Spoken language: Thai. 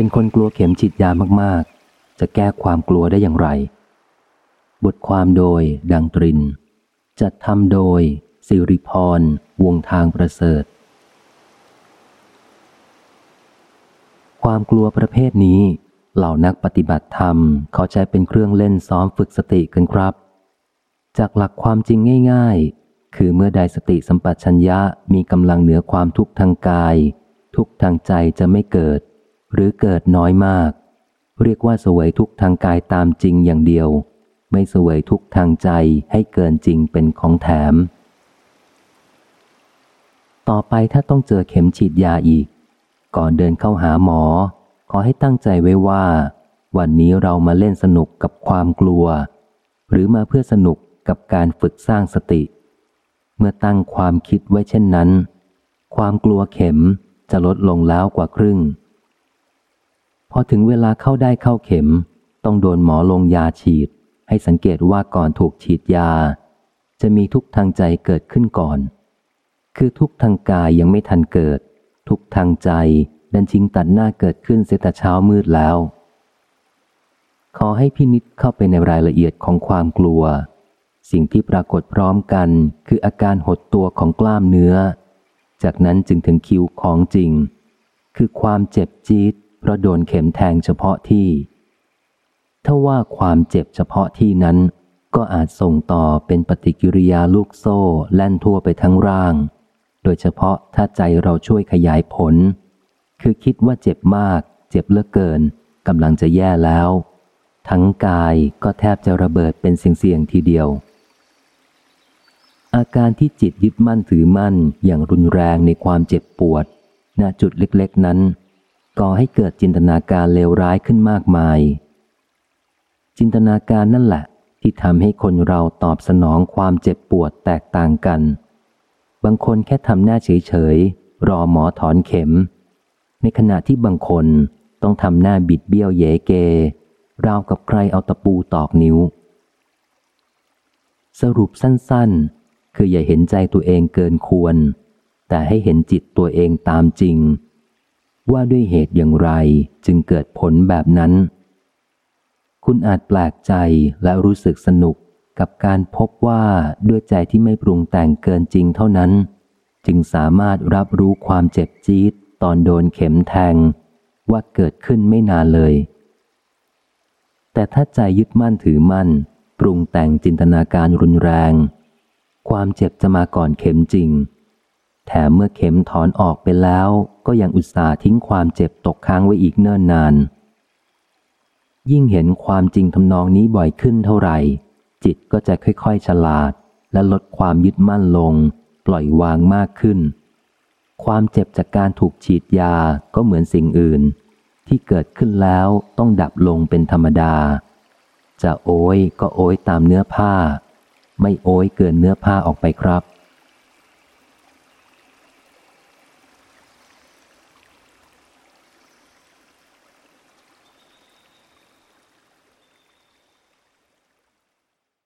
เป็นคนกลัวเข็มฉีดยามากๆ จะแก้ความกลัวได้อย่างไร บทความโดยดังตริน จัดทำโดย สิริพร วงทางประเสริฐ ความกลัวประเภทนี้ เหล่านักปฏิบัติธรรมเขาใช้เป็นเครื่องเล่นซ้อมฝึกสติกันครับ จากหลักความจริงง่าย ๆ คือเมื่อใดสติสัมปชัญญะมีกำลังเหนือความทุกข์ทางกาย ทุกข์ทางใจจะไม่เกิด หรือเกิดน้อยมาก เรียกว่าสวยทุกทางกายตามจริงอย่างเดียว ไม่สวยทุกทางใจให้เกินจริงเป็นของแถม ต่อไปถ้าต้องเจอเข็มฉีดยาอีก ก่อนเดินเข้าหาหมอ ขอให้ตั้งใจไว้ว่า วันนี้เรามาเล่นสนุกกับความกลัว หรือมาเพื่อสนุกกับการฝึกสร้างสติ เมื่อตั้งความคิดไว้เช่นนั้น ความกลัวเข็มจะลดลงแล้วกว่าครึ่ง อถึงเวลาเข้าได้เข้าเข็ม ต้องโดนหมอลงยาฉีด ให้สังเกตว่าก่อนถูกฉีดยา จะมีทุกทางใจเกิดขึ้นก่อน คือทุกทางกายยังไม่ทันเกิด ทุกทางใจดันชิงตัดหน้าเกิดขึ้นเสียแต่เช้ามืดแล้ว ขอให้พินิษเข้าไปในรายละเอียดของความกลัว สิ่งที่ปรากฏพร้อมกัน คืออาการหดตัวของกล้ามเนื้อ จากนั้นจึงถึงคิวของจริง คือความเจ็บจี๊ด เพราะโดนเข็มแทงเฉพาะที่ ถ้าว่าความเจ็บเฉพาะที่นั้น ก็อาจส่งต่อเป็นปฏิกิริยาลูกโซ่แล่นทั่วไปทั้งร่าง โดยเฉพาะถ้าใจเราช่วยขยายผล คือคิดว่าเจ็บมาก เจ็บเลือเกินกำลังจะแย่แล้ว ทั้งกายก็แทบจะระเบิดเป็นเสียงๆทีเดียวอาการที่จิตยึดมั่นถือมั่นอย่างรุนแรงในความเจ็บปวด ณ จุดเล็ก ๆ นั้น ก่อให้เกิดจินตนาการเลวร้ายขึ้นมากมาย จินตนาการนั่นแหละ ที่ทำให้คนเราตอบสนองความเจ็บปวดแตกต่างกัน บางคนแค่ทำหน้าเฉยๆ รอหมอถอนเข็ม ในขณะที่บางคนต้องทำหน้าบิดเบี้ยวเยเก ราวกับใครเอาตะปูตอกนิ้ว สรุปสั้นๆ คืออย่าเห็นใจตัวเองเกินควร แต่ให้เห็นจิตตัวเองตามจริง ว่าด้วยเหตุอย่างไรจึงเกิดผลแบบนั้น คุณอาจแปลกใจและรู้สึกสนุกกับการพบว่าด้วยใจที่ไม่ปรุงแต่งเกินจริงเท่านั้น จึงสามารถรับรู้ความเจ็บจี๊ดตอนโดนเข็มแทง ว่าเกิดขึ้นไม่นานเลย แต่ถ้าใจยึดมั่นถือมั่น ปรุงแต่งจินตนาการรุนแรง ความเจ็บจะมาก่อนเข็มจริง แถมเมื่อเข็มถอนออกไปแล้ว ก็ยังอุตส่าห์ทิ้งความเจ็บตกค้างไว้อีกเนิ่นนาน ยิ่งเห็นความจริงทำนองนี้บ่อยขึ้นเท่าไหร่ จิตก็จะค่อยๆฉลาด และลดความยึดมั่นลง ปล่อยวางมากขึ้น ความเจ็บจากการถูกฉีดยาก็เหมือนสิ่งอื่น ที่เกิดขึ้นแล้วต้องดับลงเป็นธรรมดา จะโอยก็โอยตามเนื้อผ้า ไม่โอยเกินเนื้อผ้าออกไปครับ